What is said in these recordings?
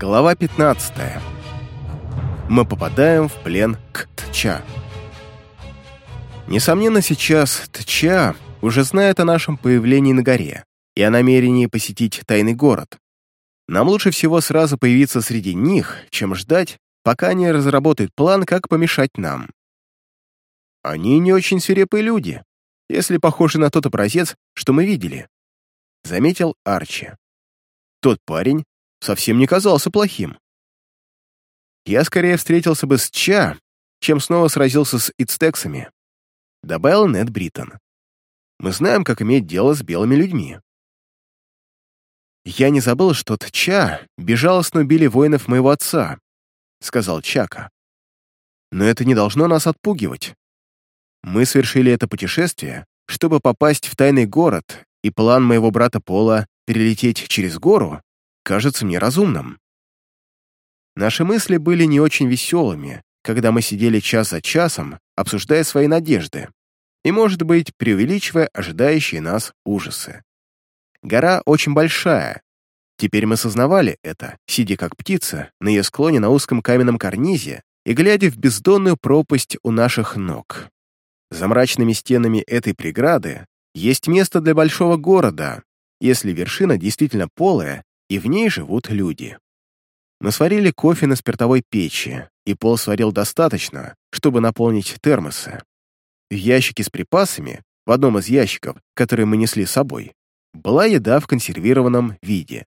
Глава 15. Мы попадаем в плен к Тча. Несомненно, сейчас Тча уже знает о нашем появлении на горе и о намерении посетить тайный город. Нам лучше всего сразу появиться среди них, чем ждать, пока они разработают план, как помешать нам. Они не очень свирепые люди, если похожи на тот образец, что мы видели, — заметил Арчи. Тот парень совсем не казался плохим. Я скорее встретился бы с Ча, чем снова сразился с ицтексами, добавил Нед Бриттон. Мы знаем, как иметь дело с белыми людьми. Я не забыл, что Тча безжалостно убили воинов моего отца, сказал Чака. Но это не должно нас отпугивать. Мы совершили это путешествие, чтобы попасть в тайный город, и план моего брата Пола перелететь через гору кажется мне разумным. Наши мысли были не очень веселыми, когда мы сидели час за часом, обсуждая свои надежды и, может быть, преувеличивая ожидающие нас ужасы. Гора очень большая. Теперь мы сознавали это, сидя как птица на ее склоне на узком каменном карнизе и глядя в бездонную пропасть у наших ног. За мрачными стенами этой преграды есть место для большого города, если вершина действительно полая и в ней живут люди. Мы сварили кофе на спиртовой печи, и Пол сварил достаточно, чтобы наполнить термосы. В ящике с припасами, в одном из ящиков, который мы несли с собой, была еда в консервированном виде.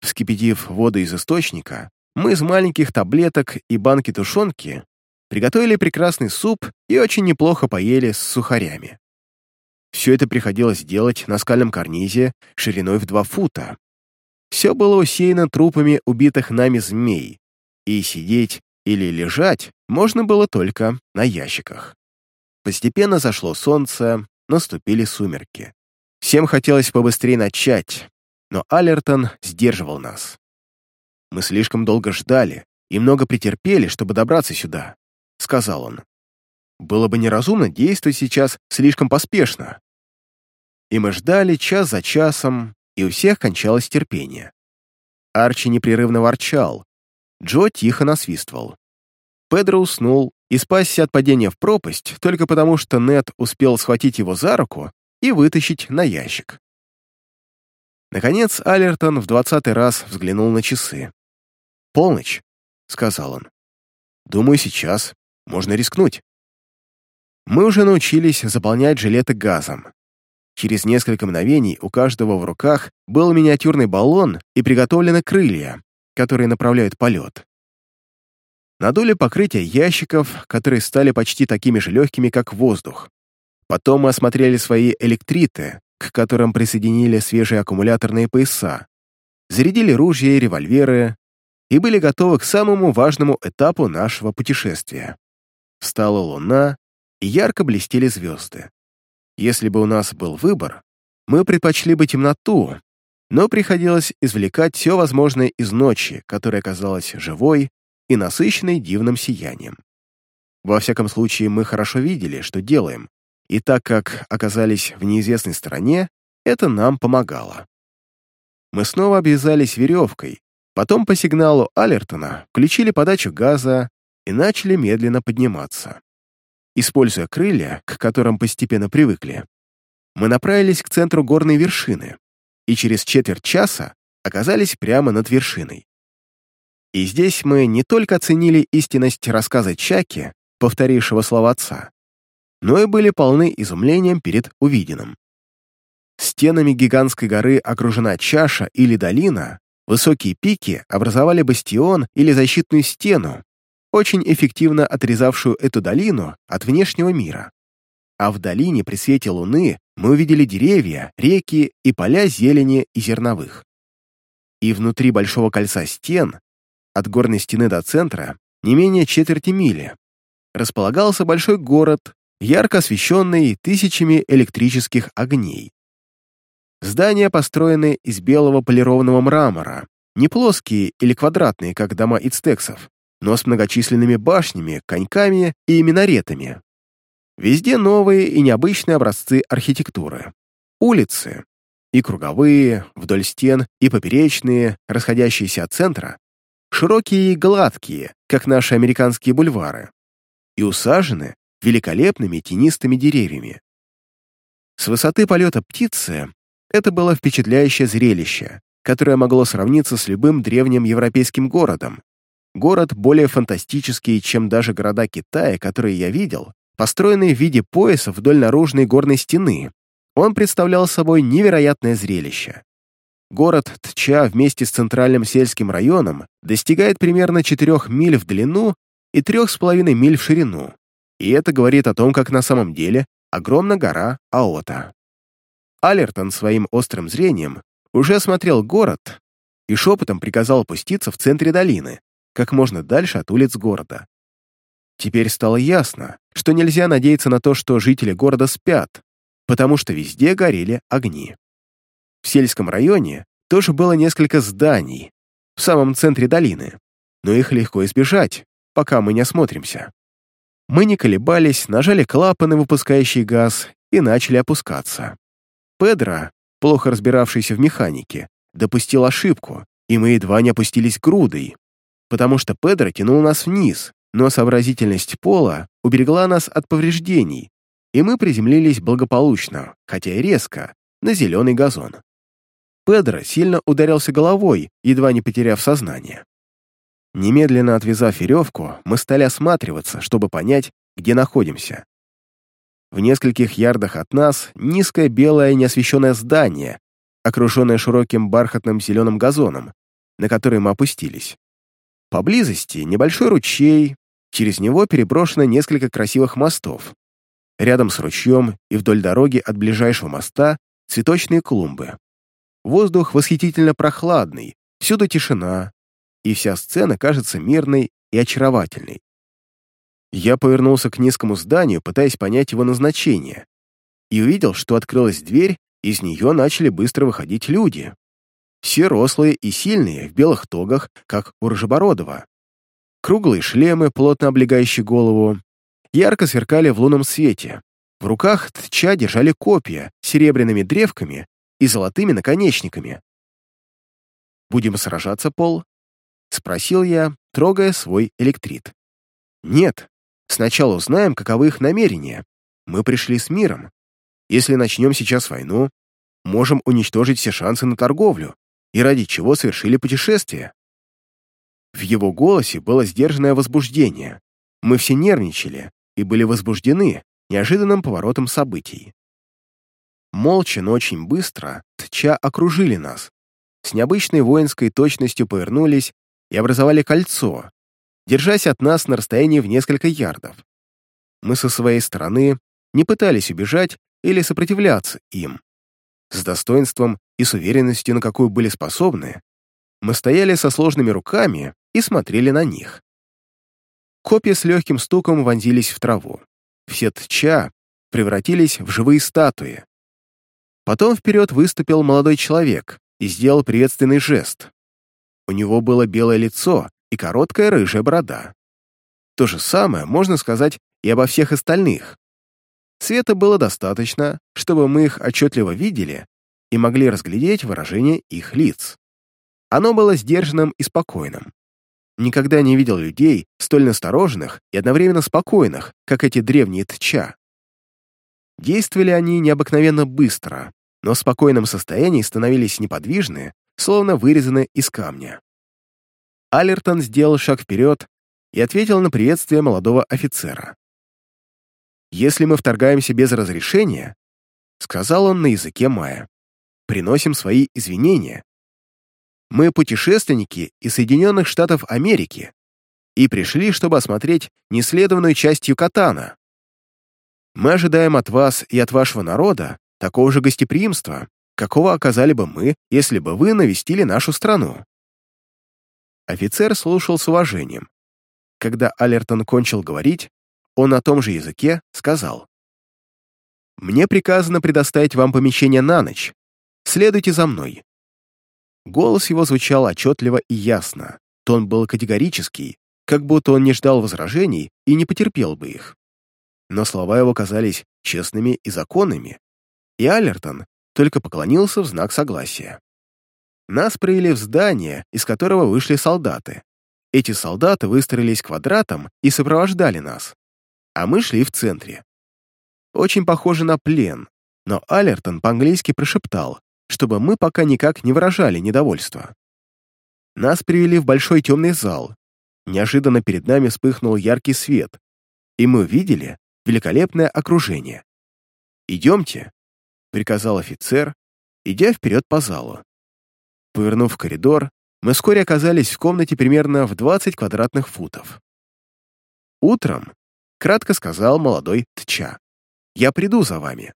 Вскипятив воду из источника, мы из маленьких таблеток и банки тушенки приготовили прекрасный суп и очень неплохо поели с сухарями. Все это приходилось делать на скальном карнизе шириной в два фута, все было усеяно трупами убитых нами змей, и сидеть или лежать можно было только на ящиках. Постепенно зашло солнце, наступили сумерки. Всем хотелось побыстрее начать, но Алертон сдерживал нас. «Мы слишком долго ждали и много претерпели, чтобы добраться сюда», — сказал он. «Было бы неразумно действовать сейчас слишком поспешно». И мы ждали час за часом, и у всех кончалось терпение. Арчи непрерывно ворчал, Джо тихо насвистывал. Педро уснул и спасся от падения в пропасть только потому, что Нед успел схватить его за руку и вытащить на ящик. Наконец Алертон в двадцатый раз взглянул на часы. «Полночь», — сказал он. «Думаю, сейчас можно рискнуть». Мы уже научились заполнять жилеты газом. Через несколько мгновений у каждого в руках был миниатюрный баллон и приготовлены крылья, которые направляют полет. Надули покрытие ящиков, которые стали почти такими же легкими, как воздух. Потом мы осмотрели свои электриты, к которым присоединили свежие аккумуляторные пояса, зарядили ружья и револьверы и были готовы к самому важному этапу нашего путешествия. Встала луна, и ярко блестели звезды. Если бы у нас был выбор, мы предпочли бы темноту, но приходилось извлекать все возможное из ночи, которая казалась живой и насыщенной дивным сиянием. Во всяком случае, мы хорошо видели, что делаем, и так как оказались в неизвестной стороне, это нам помогало. Мы снова обвязались веревкой, потом по сигналу Алертона включили подачу газа и начали медленно подниматься. Используя крылья, к которым постепенно привыкли, мы направились к центру горной вершины и через четверть часа оказались прямо над вершиной. И здесь мы не только оценили истинность рассказа Чаки, повторившего слова отца, но и были полны изумлением перед увиденным. Стенами гигантской горы окружена чаша или долина, высокие пики образовали бастион или защитную стену, очень эффективно отрезавшую эту долину от внешнего мира. А в долине при свете луны мы увидели деревья, реки и поля зелени и зерновых. И внутри большого кольца стен, от горной стены до центра, не менее четверти мили, располагался большой город, ярко освещенный тысячами электрических огней. Здания построены из белого полированного мрамора, не плоские или квадратные, как дома ицтексов, но с многочисленными башнями, коньками и минаретами. Везде новые и необычные образцы архитектуры. Улицы, и круговые, вдоль стен, и поперечные, расходящиеся от центра, широкие и гладкие, как наши американские бульвары, и усажены великолепными тенистыми деревьями. С высоты полета птицы это было впечатляющее зрелище, которое могло сравниться с любым древним европейским городом. Город более фантастический, чем даже города Китая, которые я видел, построенный в виде пояса вдоль наружной горной стены. Он представлял собой невероятное зрелище. Город Тча вместе с центральным сельским районом достигает примерно 4 миль в длину и 3,5 миль в ширину. И это говорит о том, как на самом деле огромна гора Аота. Алертон своим острым зрением уже осмотрел город и шепотом приказал опуститься в центре долины, как можно дальше от улиц города. Теперь стало ясно, что нельзя надеяться на то, что жители города спят, потому что везде горели огни. В сельском районе тоже было несколько зданий в самом центре долины, но их легко избежать, пока мы не осмотримся. Мы не колебались, нажали клапаны, выпускающие газ, и начали опускаться. Педро, плохо разбиравшийся в механике, допустил ошибку, и мы едва не опустились грудой, потому что Педро тянул нас вниз, но сообразительность пола уберегла нас от повреждений, и мы приземлились благополучно, хотя и резко, на зеленый газон. Педро сильно ударился головой, едва не потеряв сознание. Немедленно отвязав веревку, мы стали осматриваться, чтобы понять, где находимся. В нескольких ярдах от нас низкое белое неосвещенное здание, окруженное широким бархатным зеленым газоном, на который мы опустились. Поблизости небольшой ручей, через него переброшено несколько красивых мостов. Рядом с ручьем и вдоль дороги от ближайшего моста цветочные клумбы. Воздух восхитительно прохладный, всюду тишина, и вся сцена кажется мирной и очаровательной. Я повернулся к низкому зданию, пытаясь понять его назначение, и увидел, что открылась дверь, из нее начали быстро выходить люди. Все рослые и сильные, в белых тогах, как у Рожебородова. Круглые шлемы, плотно облегающие голову, ярко сверкали в лунном свете. В руках тча держали копья с серебряными древками и золотыми наконечниками. «Будем сражаться, Пол?» — спросил я, трогая свой электрит. «Нет, сначала узнаем, каковы их намерения. Мы пришли с миром. Если начнем сейчас войну, можем уничтожить все шансы на торговлю, и ради чего совершили путешествие». В его голосе было сдержанное возбуждение. Мы все нервничали и были возбуждены неожиданным поворотом событий. Молча, но очень быстро, тча окружили нас. С необычной воинской точностью повернулись и образовали кольцо, держась от нас на расстоянии в несколько ярдов. Мы со своей стороны не пытались убежать или сопротивляться им. С достоинством и с уверенностью, на какую были способны, мы стояли со сложными руками и смотрели на них. Копья с легким стуком вонзились в траву. Все тча превратились в живые статуи, Потом вперед выступил молодой человек и сделал приветственный жест. У него было белое лицо и короткая рыжая борода. То же самое можно сказать и обо всех остальных. Света было достаточно, чтобы мы их отчетливо видели и могли разглядеть выражение их лиц. Оно было сдержанным и спокойным. Никогда не видел людей, столь настороженных и одновременно спокойных, как эти древние тча. Действовали они необыкновенно быстро, но в спокойном состоянии становились неподвижны, словно вырезаны из камня. Алертон сделал шаг вперед и ответил на приветствие молодого офицера. «Если мы вторгаемся без разрешения», — сказал он на языке Мая, — «приносим свои извинения. Мы путешественники из Соединенных Штатов Америки и пришли, чтобы осмотреть неследованную часть Юкатана. Мы ожидаем от вас и от вашего народа такого же гостеприимства, какого оказали бы мы, если бы вы навестили нашу страну. Офицер слушал с уважением. Когда Алертон кончил говорить, он на том же языке сказал. «Мне приказано предоставить вам помещение на ночь. Следуйте за мной». Голос его звучал отчетливо и ясно. Тон был категорический, как будто он не ждал возражений и не потерпел бы их но слова его казались честными и законными, и Аллертон только поклонился в знак согласия. Нас привели в здание, из которого вышли солдаты. Эти солдаты выстроились квадратом и сопровождали нас, а мы шли в центре. Очень похоже на плен, но Алертон по-английски прошептал, чтобы мы пока никак не выражали недовольства. Нас привели в большой темный зал. Неожиданно перед нами вспыхнул яркий свет, и мы увидели великолепное окружение. «Идемте», — приказал офицер, идя вперед по залу. Повернув коридор, мы вскоре оказались в комнате примерно в 20 квадратных футов. Утром, кратко сказал молодой Тча, «Я приду за вами».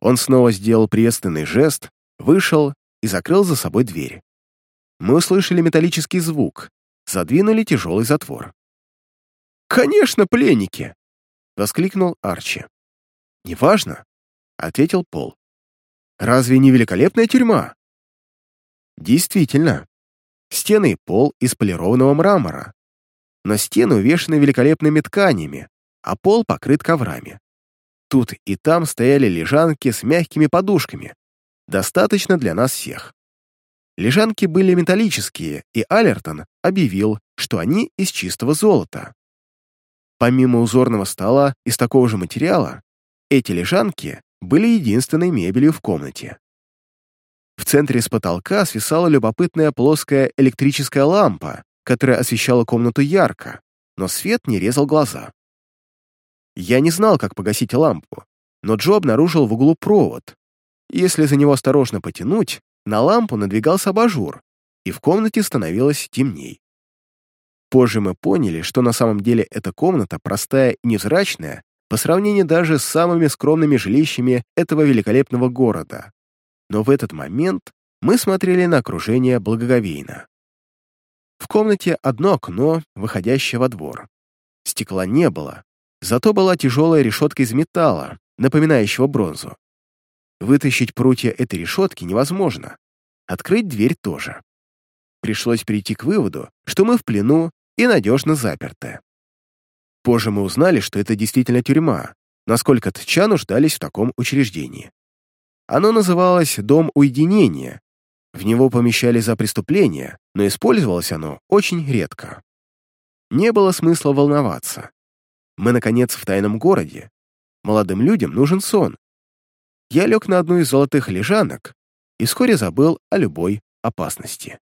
Он снова сделал приветственный жест, вышел и закрыл за собой дверь. Мы услышали металлический звук, задвинули тяжелый затвор. «Конечно, пленники!» — воскликнул Арчи. «Неважно», — ответил Пол. «Разве не великолепная тюрьма?» Действительно, стены и пол из полированного мрамора. Но стены увешаны великолепными тканями, а пол покрыт коврами. Тут и там стояли лежанки с мягкими подушками. Достаточно для нас всех. Лежанки были металлические, и Алертон объявил, что они из чистого золота. Помимо узорного стола из такого же материала, эти лежанки были единственной мебелью в комнате. В центре с потолка свисала любопытная плоская электрическая лампа, которая освещала комнату ярко, но свет не резал глаза. Я не знал, как погасить лампу, но Джо обнаружил в углу провод. Если за него осторожно потянуть, на лампу надвигался абажур, и в комнате становилось темней. Позже мы поняли, что на самом деле эта комната простая и невзрачная по сравнению даже с самыми скромными жилищами этого великолепного города но в этот момент мы смотрели на окружение благоговейно. В комнате одно окно, выходящее во двор. Стекла не было, зато была тяжелая решетка из металла, напоминающего бронзу. Вытащить прутья этой решетки невозможно. Открыть дверь тоже. Пришлось прийти к выводу, что мы в плену и надежно заперты. Позже мы узнали, что это действительно тюрьма, насколько тча нуждались в таком учреждении. Оно называлось «Дом уединения». В него помещали за преступления, но использовалось оно очень редко. Не было смысла волноваться. Мы, наконец, в тайном городе. Молодым людям нужен сон. Я лег на одну из золотых лежанок и вскоре забыл о любой опасности.